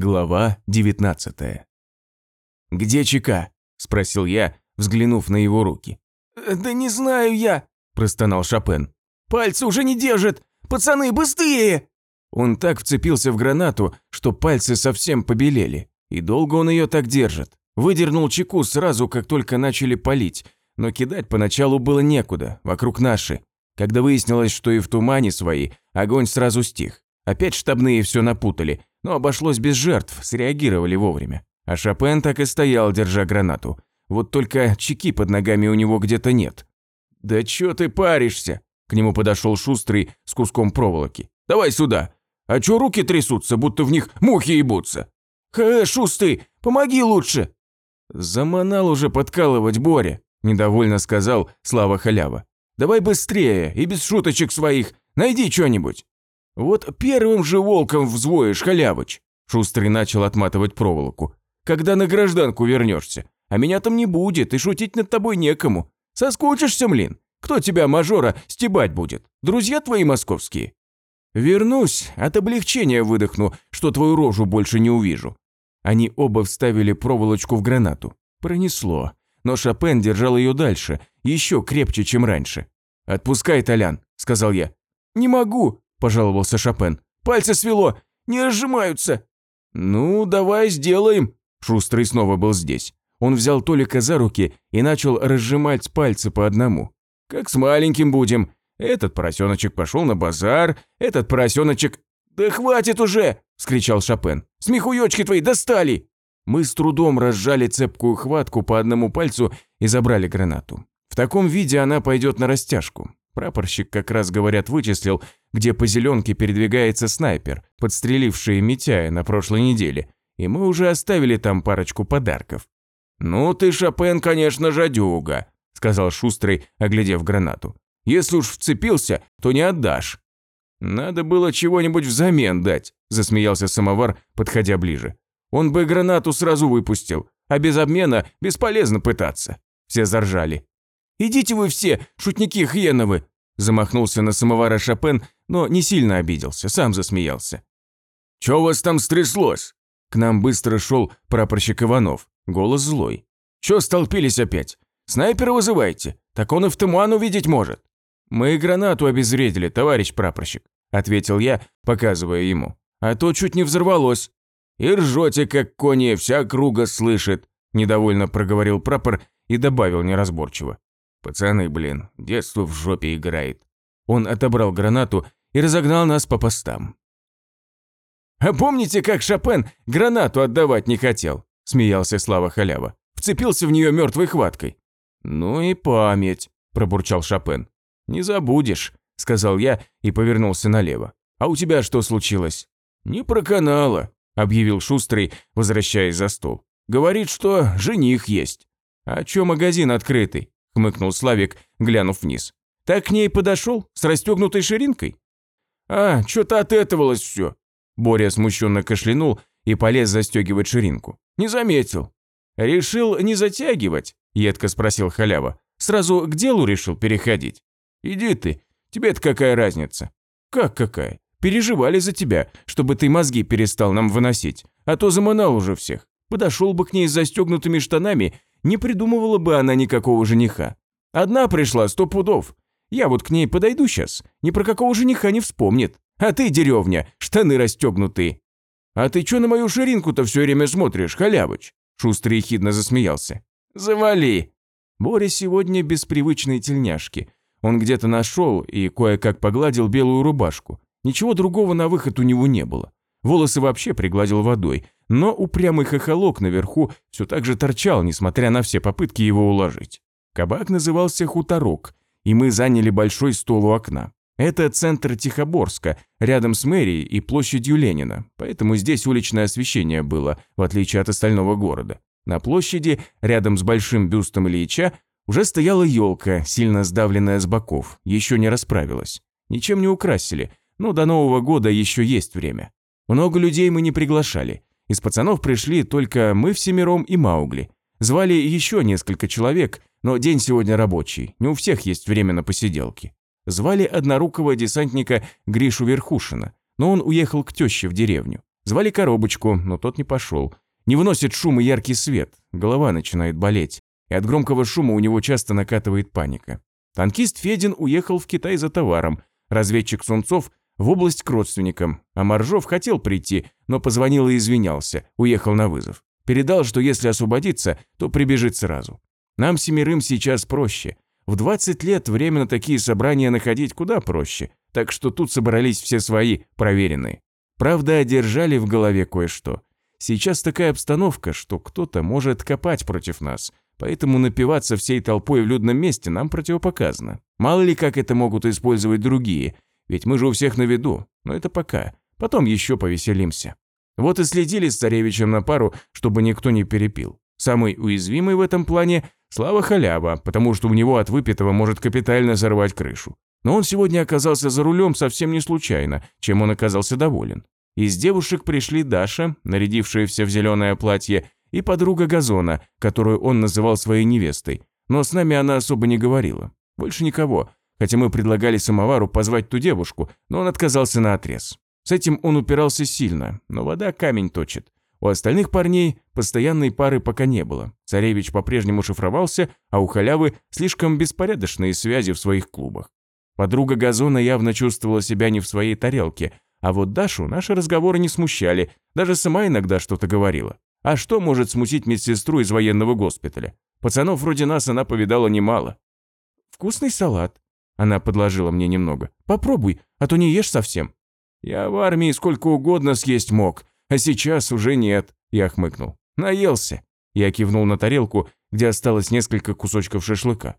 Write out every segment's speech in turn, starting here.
Глава 19 «Где ЧК?» – спросил я, взглянув на его руки. «Э, «Да не знаю я», – простонал Шопен. «Пальцы уже не держат! Пацаны, быстрее!» Он так вцепился в гранату, что пальцы совсем побелели. И долго он ее так держит. Выдернул чеку сразу, как только начали палить, но кидать поначалу было некуда, вокруг наши. Когда выяснилось, что и в тумане свои, огонь сразу стих. Опять штабные все напутали, но обошлось без жертв, среагировали вовремя. А Шопен так и стоял, держа гранату. Вот только чеки под ногами у него где-то нет. «Да чё ты паришься?» К нему подошел Шустрый с куском проволоки. «Давай сюда! А чё руки трясутся, будто в них мухи ебутся?» «Хэ, Шустрый, помоги лучше!» «Заманал уже подкалывать Боря», – недовольно сказал Слава Халява. «Давай быстрее и без шуточек своих, найди что-нибудь». «Вот первым же волком взвоишь, Халявыч», – Шустрый начал отматывать проволоку. «Когда на гражданку вернешься, а меня там не будет, и шутить над тобой некому. Соскучишься, млин? Кто тебя, мажора, стебать будет? Друзья твои московские?» «Вернусь, от облегчения выдохну, что твою рожу больше не увижу». Они оба вставили проволочку в гранату. Пронесло. Но Шопен держал ее дальше, еще крепче, чем раньше. «Отпускай, Толян», – сказал я. «Не могу», – пожаловался Шопен. «Пальцы свело, не разжимаются». «Ну, давай сделаем». Шустрый снова был здесь. Он взял Толика за руки и начал разжимать пальцы по одному. «Как с маленьким будем. Этот поросеночек пошел на базар, этот поросеночек...» «Да хватит уже!» – вскричал Шопен. «Смехуёчки твои достали!» Мы с трудом разжали цепкую хватку по одному пальцу и забрали гранату. В таком виде она пойдет на растяжку. Прапорщик как раз, говорят, вычислил, где по зеленке передвигается снайпер, подстреливший Митяя на прошлой неделе, и мы уже оставили там парочку подарков. «Ну ты, Шопен, конечно, жадюга», – сказал Шустрый, оглядев гранату. «Если уж вцепился, то не отдашь». «Надо было чего-нибудь взамен дать», – засмеялся самовар, подходя ближе. «Он бы гранату сразу выпустил, а без обмена бесполезно пытаться». Все заржали. «Идите вы все, шутники хреновы!» Замахнулся на самовара Шопен, но не сильно обиделся, сам засмеялся. «Чё у вас там стряслось?» К нам быстро шел прапорщик Иванов, голос злой. «Чё столпились опять? Снайпера вызывайте, так он и в туман увидеть может». «Мы гранату обезвредили, товарищ прапорщик», – ответил я, показывая ему. «А то чуть не взорвалось». «И ржете, как кони, вся круга слышит», – недовольно проговорил прапор и добавил неразборчиво. «Пацаны, блин, детство в жопе играет». Он отобрал гранату и разогнал нас по постам. «А помните, как Шопен гранату отдавать не хотел?» – смеялся Слава Халява. Вцепился в нее мертвой хваткой. «Ну и память», – пробурчал Шопен. «Не забудешь», – сказал я и повернулся налево. «А у тебя что случилось?» «Не проканало», – объявил Шустрый, возвращаясь за стол. «Говорит, что жених есть». «А чё магазин открытый?» – хмыкнул Славик, глянув вниз. «Так к ней подошел, с расстегнутой ширинкой?» «А, что-то отэтовалось все». Боря смущенно кашлянул и полез застегивать ширинку. «Не заметил». «Решил не затягивать?» – едко спросил халява. «Сразу к делу решил переходить?» Иди ты, тебе-то какая разница? Как какая? Переживали за тебя, чтобы ты мозги перестал нам выносить, а то заманал уже всех. Подошел бы к ней с застегнутыми штанами, не придумывала бы она никакого жениха. Одна пришла сто пудов. Я вот к ней подойду сейчас, ни про какого жениха не вспомнит. А ты, деревня, штаны расстегнутые. А ты чё на мою ширинку-то все время смотришь, халявыч? Шустрый ехидно засмеялся. Завали. Боря сегодня без привычной тельняшки – он где-то нашел и кое-как погладил белую рубашку. Ничего другого на выход у него не было. Волосы вообще пригладил водой, но упрямый хохолок наверху все так же торчал, несмотря на все попытки его уложить. Кабак назывался «Хуторок», и мы заняли большой стол у окна. Это центр Тихоборска, рядом с мэрией и площадью Ленина, поэтому здесь уличное освещение было, в отличие от остального города. На площади, рядом с большим бюстом Ильича, уже стояла елка, сильно сдавленная с боков, еще не расправилась. Ничем не украсили, но до Нового года еще есть время. Много людей мы не приглашали. Из пацанов пришли только мы всемиром и Маугли. Звали еще несколько человек, но день сегодня рабочий, не у всех есть время на посиделки. Звали однорукого десантника Гришу Верхушина, но он уехал к теще в деревню. Звали коробочку, но тот не пошел. Не выносит шум и яркий свет, голова начинает болеть, и от громкого шума у него часто накатывает паника. Танкист Федин уехал в Китай за товаром, разведчик Сунцов в область к родственникам, а Моржов хотел прийти, но позвонил и извинялся, уехал на вызов. Передал, что если освободится, то прибежит сразу. Нам семерым сейчас проще. В 20 лет время на такие собрания находить куда проще, так что тут собрались все свои, проверенные. Правда, одержали в голове кое-что. Сейчас такая обстановка, что кто-то может копать против нас, поэтому напиваться всей толпой в людном месте нам противопоказано. Мало ли как это могут использовать другие, ведь мы же у всех на виду, но это пока. Потом еще повеселимся. Вот и следили с царевичем на пару, чтобы никто не перепил. Самый уязвимый в этом плане – Слава Халява, потому что у него от выпитого может капитально взорвать крышу. Но он сегодня оказался за рулем совсем не случайно, чем он оказался доволен. Из девушек пришли Даша, нарядившаяся в зеленое платье, и подруга Газона, которую он называл своей невестой. Но с нами она особо не говорила. Больше никого, хотя мы предлагали самовару позвать ту девушку, но он отказался на отрез. С этим он упирался сильно, но вода камень точит. У остальных парней постоянной пары пока не было. Царевич по-прежнему шифровался, а у халявы слишком беспорядочные связи в своих клубах. Подруга Газона явно чувствовала себя не в своей тарелке, а вот Дашу наши разговоры не смущали, даже сама иногда что-то говорила. А что может смутить медсестру из военного госпиталя? Пацанов вроде нас она повидала немало. «Вкусный салат», – она подложила мне немного. «Попробуй, а то не ешь совсем». «Я в армии сколько угодно съесть мог, а сейчас уже нет», – я хмыкнул. «Наелся». Я кивнул на тарелку, где осталось несколько кусочков шашлыка.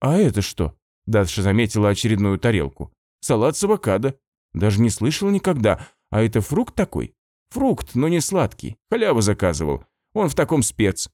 «А это что?» Даша заметила очередную тарелку. «Салат с авокадо. Даже не слышал никогда. А это фрукт такой?» «Фрукт, но не сладкий. Халява заказывал. Он в таком спец».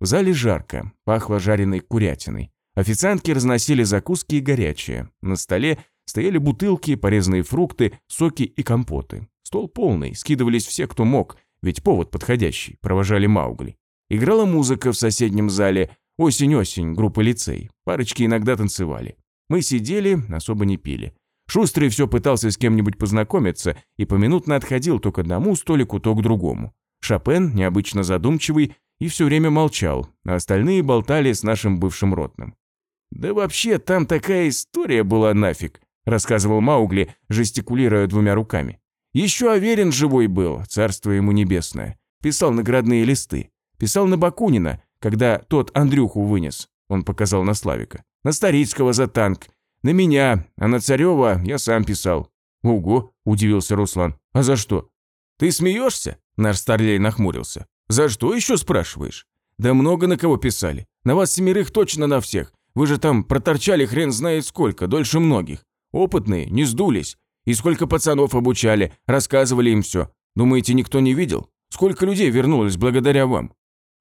В зале жарко, пахло жареной курятиной. Официантки разносили закуски и горячее. На столе стояли бутылки, порезанные фрукты, соки и компоты. Стол полный, скидывались все, кто мог, ведь повод подходящий, провожали Маугли. Играла музыка в соседнем зале, Осень-осень, группа лицей. Парочки иногда танцевали. Мы сидели, особо не пили. Шустрый все пытался с кем-нибудь познакомиться и поминутно отходил то к одному столику, то к другому. Шопен, необычно задумчивый, и все время молчал, а остальные болтали с нашим бывшим ротным. «Да вообще, там такая история была нафиг», рассказывал Маугли, жестикулируя двумя руками. «Еще Аверин живой был, царство ему небесное. Писал наградные листы. Писал на Бакунина, когда тот Андрюху вынес, он показал на Славика. На Старицкого за танк. На меня, а на Царева я сам писал. Ого, удивился Руслан. А за что? Ты смеешься? Наш старлей нахмурился. За что еще спрашиваешь? Да много на кого писали. На вас семерых точно на всех. Вы же там проторчали хрен знает сколько, дольше многих. Опытные, не сдулись. И сколько пацанов обучали, рассказывали им все. Думаете, никто не видел? Сколько людей вернулось благодаря вам?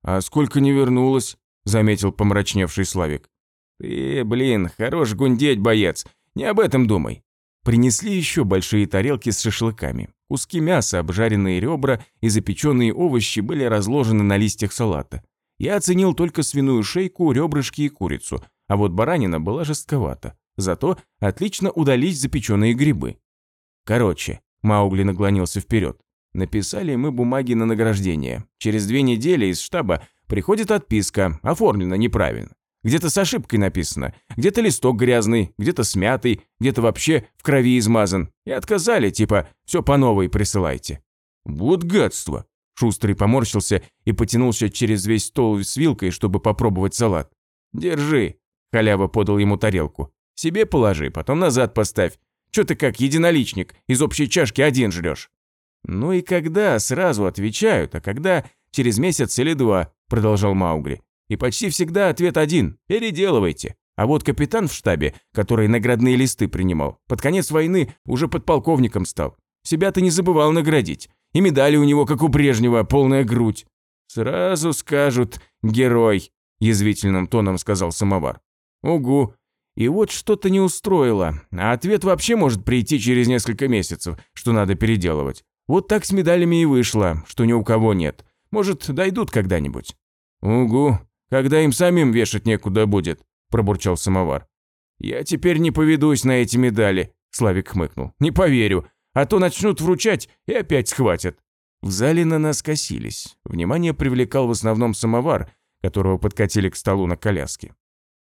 «А сколько не вернулось?» – заметил помрачневший Славик. «Ты, блин, хорош гундеть, боец, не об этом думай». Принесли еще большие тарелки с шашлыками. Куски мяса, обжаренные ребра и запеченные овощи были разложены на листьях салата. Я оценил только свиную шейку, ребрышки и курицу, а вот баранина была жестковата. Зато отлично удались запеченные грибы. Короче, Маугли наклонился вперед. Написали мы бумаги на награждение. Через две недели из штаба приходит отписка, оформлена неправильно. Где-то с ошибкой написано, где-то листок грязный, где-то смятый, где-то вообще в крови измазан. И отказали, типа, все по новой присылайте. Вот гадство. Шустрый поморщился и потянулся через весь стол с вилкой, чтобы попробовать салат. «Держи», – халява подал ему тарелку. «Себе положи, потом назад поставь. Че ты как единоличник, из общей чашки один жрешь?» «Ну и когда сразу отвечают, а когда через месяц или два», – продолжал Маугли. «И почти всегда ответ один – переделывайте. А вот капитан в штабе, который наградные листы принимал, под конец войны уже подполковником стал. Себя-то не забывал наградить. И медали у него, как у Брежнева, полная грудь. «Сразу скажут «герой», – язвительным тоном сказал самовар. «Угу. И вот что-то не устроило, а ответ вообще может прийти через несколько месяцев, что надо переделывать. Вот так с медалями и вышло, что ни у кого нет. Может, дойдут когда-нибудь». «Угу, когда им самим вешать некуда будет», – пробурчал самовар. «Я теперь не поведусь на эти медали», – Славик хмыкнул. «Не поверю, а то начнут вручать и опять схватят. В зале на нас косились. Внимание привлекал в основном самовар, которого подкатили к столу на коляске.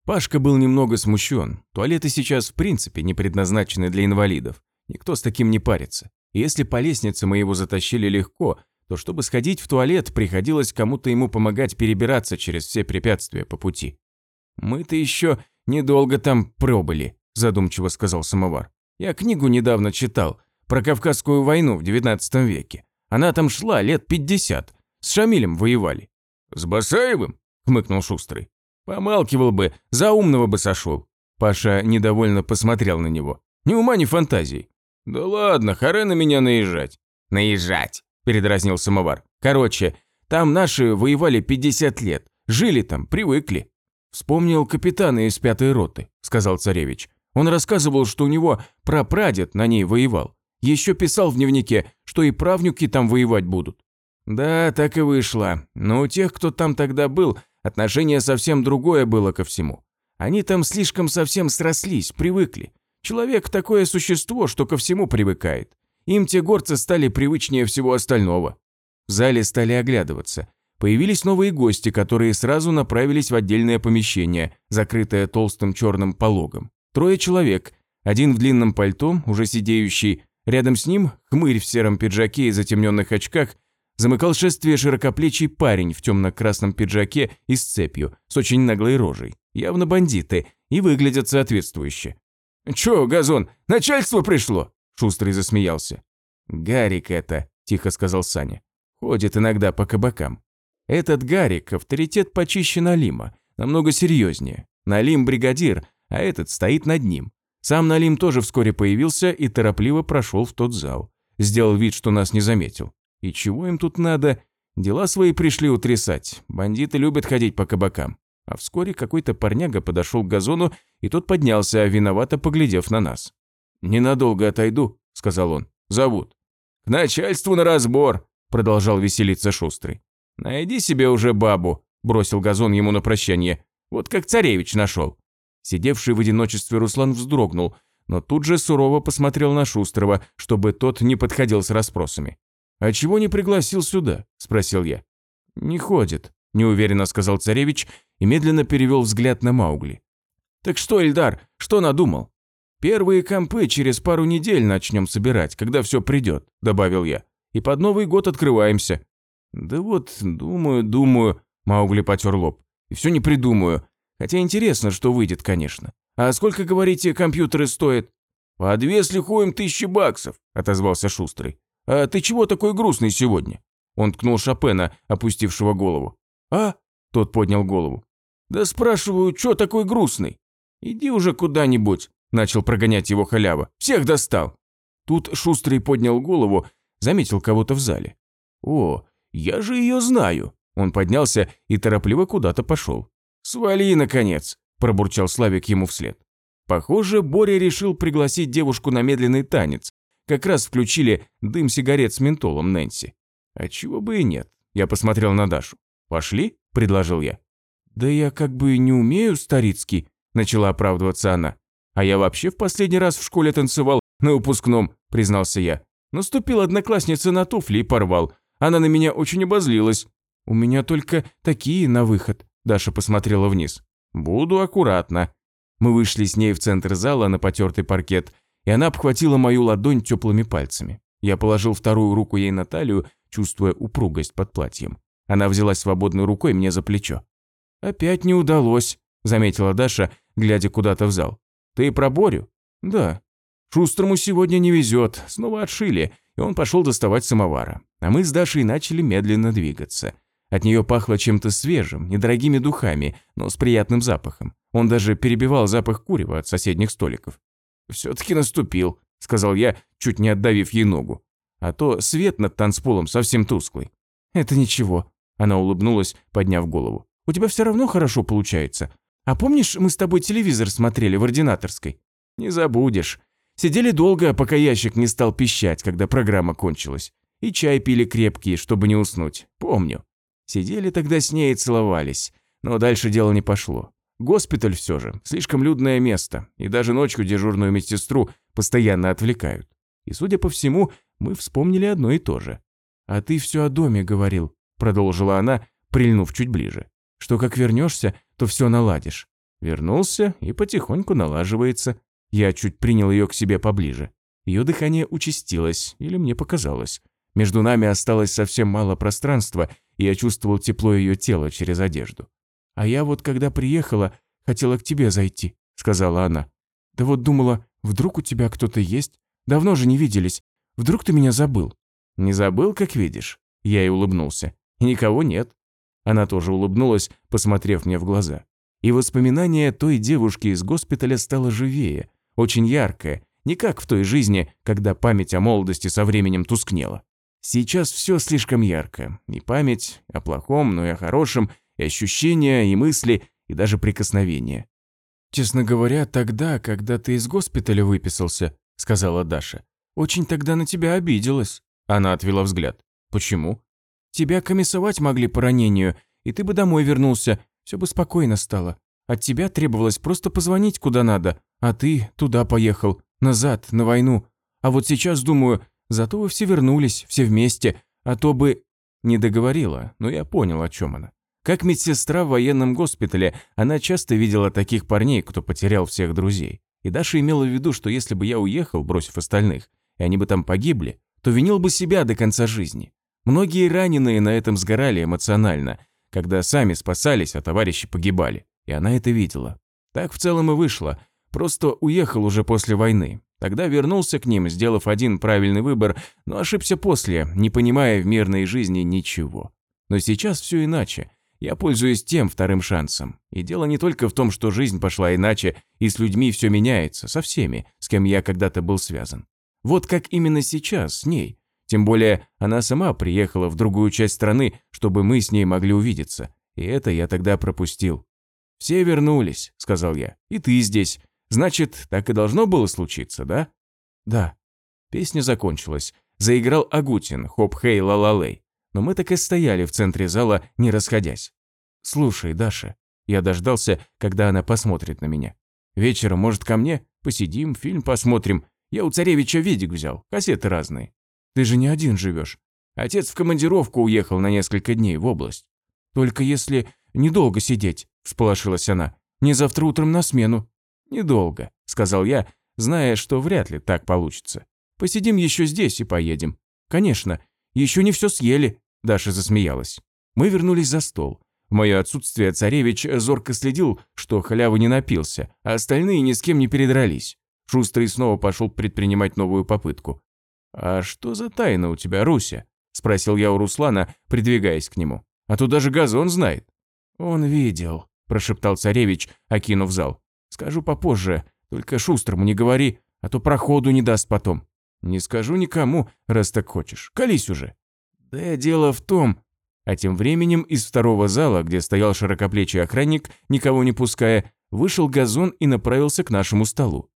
Пашка был немного смущен. Туалеты сейчас в принципе не предназначены для инвалидов. Никто с таким не парится. И если по лестнице мы его затащили легко, то чтобы сходить в туалет, приходилось кому-то ему помогать перебираться через все препятствия по пути. «Мы-то еще недолго там пробыли», – задумчиво сказал самовар. «Я книгу недавно читал про Кавказскую войну в XIX веке. Она там шла лет 50. С Шамилем воевали». «С Басаевым?» – хмыкнул Шустрый. Помалкивал бы, за умного бы сошел. Паша недовольно посмотрел на него. Ни ума, ни фантазии. Да ладно, харе на меня наезжать. Наезжать, передразнил самовар. Короче, там наши воевали 50 лет. Жили там, привыкли. Вспомнил капитана из пятой роты, сказал царевич. Он рассказывал, что у него прапрадед на ней воевал. Еще писал в дневнике, что и правнуки там воевать будут. Да, так и вышло. Но у тех, кто там тогда был, Отношение совсем другое было ко всему. Они там слишком совсем срослись, привыкли. Человек такое существо, что ко всему привыкает. Им те горцы стали привычнее всего остального. В зале стали оглядываться. Появились новые гости, которые сразу направились в отдельное помещение, закрытое толстым черным пологом. Трое человек, один в длинном пальто, уже сидеющий, рядом с ним хмырь в сером пиджаке и затемненных очках замыкал шествие широкоплечий парень в темно-красном пиджаке и с цепью, с очень наглой рожей. Явно бандиты, и выглядят соответствующе. «Чё, Газон, начальство пришло?» Шустрый засмеялся. «Гарик это», – тихо сказал Саня. «Ходит иногда по кабакам. Этот Гарик – авторитет почище Налима, намного серьезнее. Налим – бригадир, а этот стоит над ним. Сам Налим тоже вскоре появился и торопливо прошел в тот зал. Сделал вид, что нас не заметил. И чего им тут надо? Дела свои пришли утрясать. Бандиты любят ходить по кабакам. А вскоре какой-то парняга подошел к газону, и тот поднялся, виновато поглядев на нас. «Ненадолго отойду», — сказал он. «Зовут». «К начальству на разбор», — продолжал веселиться Шустрый. «Найди себе уже бабу», — бросил газон ему на прощание. «Вот как царевич нашел». Сидевший в одиночестве Руслан вздрогнул, но тут же сурово посмотрел на Шустрого, чтобы тот не подходил с расспросами. «А чего не пригласил сюда?» – спросил я. «Не ходит», – неуверенно сказал царевич и медленно перевел взгляд на Маугли. «Так что, Эльдар, что надумал?» «Первые компы через пару недель начнем собирать, когда все придет», – добавил я. «И под Новый год открываемся». «Да вот, думаю, думаю», – Маугли потер лоб. «И все не придумаю. Хотя интересно, что выйдет, конечно. А сколько, говорите, компьютеры стоят?» «По две с лихуем тысячи баксов», – отозвался Шустрый. «А ты чего такой грустный сегодня?» Он ткнул Шопена, опустившего голову. «А?» Тот поднял голову. «Да спрашиваю, чё такой грустный?» «Иди уже куда-нибудь», – начал прогонять его халява. «Всех достал». Тут Шустрый поднял голову, заметил кого-то в зале. «О, я же ее знаю». Он поднялся и торопливо куда-то пошел. «Свали, наконец», – пробурчал Славик ему вслед. Похоже, Боря решил пригласить девушку на медленный танец, как раз включили дым сигарет с ментолом Нэнси. А чего бы и нет. Я посмотрел на Дашу. «Пошли?» – предложил я. «Да я как бы не умею, старицкий», – начала оправдываться она. «А я вообще в последний раз в школе танцевал на выпускном», – признался я. Наступил одноклассница на туфли и порвал. Она на меня очень обозлилась. «У меня только такие на выход», – Даша посмотрела вниз. «Буду аккуратно». Мы вышли с ней в центр зала на потертый паркет и она обхватила мою ладонь теплыми пальцами. Я положил вторую руку ей на талию, чувствуя упругость под платьем. Она взялась свободной рукой мне за плечо. «Опять не удалось», – заметила Даша, глядя куда-то в зал. «Ты про Борю?» «Да». «Шустрому сегодня не везет, снова отшили, и он пошел доставать самовара. А мы с Дашей начали медленно двигаться. От нее пахло чем-то свежим, недорогими духами, но с приятным запахом. Он даже перебивал запах курева от соседних столиков. «Все-таки наступил», – сказал я, чуть не отдавив ей ногу. «А то свет над танцполом совсем тусклый». «Это ничего», – она улыбнулась, подняв голову. «У тебя все равно хорошо получается. А помнишь, мы с тобой телевизор смотрели в ординаторской?» «Не забудешь. Сидели долго, пока ящик не стал пищать, когда программа кончилась. И чай пили крепкий, чтобы не уснуть. Помню. Сидели тогда с ней и целовались. Но дальше дело не пошло. Госпиталь все же, слишком людное место, и даже ночью дежурную медсестру постоянно отвлекают. И, судя по всему, мы вспомнили одно и то же. «А ты все о доме говорил», – продолжила она, прильнув чуть ближе. «Что как вернешься, то все наладишь». Вернулся и потихоньку налаживается. Я чуть принял ее к себе поближе. Ее дыхание участилось, или мне показалось. Между нами осталось совсем мало пространства, и я чувствовал тепло ее тела через одежду. «А я вот, когда приехала, хотела к тебе зайти», — сказала она. «Да вот думала, вдруг у тебя кто-то есть? Давно же не виделись. Вдруг ты меня забыл?» «Не забыл, как видишь?» Я ей улыбнулся. «Никого нет». Она тоже улыбнулась, посмотрев мне в глаза. И воспоминание той девушки из госпиталя стало живее, очень яркое, не как в той жизни, когда память о молодости со временем тускнела. Сейчас все слишком ярко. И память о плохом, но и о хорошем, ощущения, и мысли, и даже прикосновения. «Честно говоря, тогда, когда ты из госпиталя выписался», — сказала Даша, «очень тогда на тебя обиделась». Она отвела взгляд. «Почему?» «Тебя комиссовать могли по ранению, и ты бы домой вернулся, все бы спокойно стало. От тебя требовалось просто позвонить куда надо, а ты туда поехал, назад, на войну. А вот сейчас думаю, зато вы все вернулись, все вместе, а то бы...» Не договорила, но я понял, о чем она. Как медсестра в военном госпитале, она часто видела таких парней, кто потерял всех друзей. И Даша имела в виду, что если бы я уехал, бросив остальных, и они бы там погибли, то винил бы себя до конца жизни. Многие раненые на этом сгорали эмоционально, когда сами спасались, а товарищи погибали. И она это видела. Так в целом и вышло. Просто уехал уже после войны. Тогда вернулся к ним, сделав один правильный выбор, но ошибся после, не понимая в мирной жизни ничего. Но сейчас все иначе. Я пользуюсь тем вторым шансом. И дело не только в том, что жизнь пошла иначе, и с людьми все меняется, со всеми, с кем я когда-то был связан. Вот как именно сейчас, с ней. Тем более, она сама приехала в другую часть страны, чтобы мы с ней могли увидеться. И это я тогда пропустил. «Все вернулись», — сказал я. «И ты здесь. Значит, так и должно было случиться, да?» «Да». Песня закончилась. Заиграл Агутин, хоп-хей ла-ла-лей но мы так и стояли в центре зала, не расходясь. «Слушай, Даша», я дождался, когда она посмотрит на меня. «Вечером, может, ко мне? Посидим, фильм посмотрим. Я у царевича видик взял, кассеты разные. Ты же не один живешь. Отец в командировку уехал на несколько дней в область. Только если недолго сидеть», – всполошилась она. «Не завтра утром на смену». «Недолго», – сказал я, зная, что вряд ли так получится. «Посидим еще здесь и поедем. Конечно, еще не все съели. Даша засмеялась. Мы вернулись за стол. В мое отсутствие царевич зорко следил, что халявы не напился, а остальные ни с кем не передрались. Шустрый снова пошел предпринимать новую попытку. «А что за тайна у тебя, Руся?» – спросил я у Руслана, придвигаясь к нему. «А то даже газон знает». «Он видел», – прошептал царевич, окинув зал. «Скажу попозже, только шустрому не говори, а то проходу не даст потом». «Не скажу никому, раз так хочешь. Колись уже». Да дело в том... А тем временем из второго зала, где стоял широкоплечий охранник, никого не пуская, вышел газон и направился к нашему столу.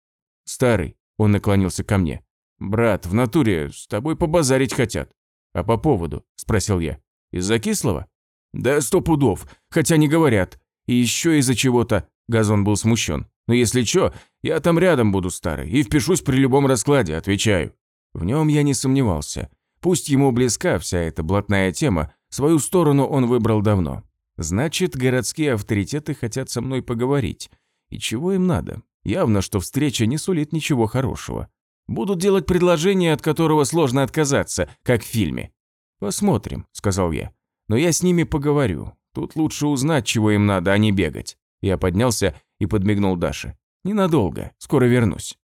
«Старый», – он наклонился ко мне. «Брат, в натуре, с тобой побазарить хотят». «А по поводу?» – спросил я. «Из-за кислого?» «Да сто пудов, хотя не говорят. И еще из-за чего-то». Газон был смущен. «Но если чё, я там рядом буду, старый, и впишусь при любом раскладе, отвечаю». В нем я не сомневался. Пусть ему близка вся эта блатная тема, свою сторону он выбрал давно. Значит, городские авторитеты хотят со мной поговорить. И чего им надо? Явно, что встреча не сулит ничего хорошего. Будут делать предложение, от которого сложно отказаться, как в фильме. «Посмотрим», — сказал я. «Но я с ними поговорю. Тут лучше узнать, чего им надо, а не бегать». Я поднялся и подмигнул Даше. «Ненадолго, скоро вернусь».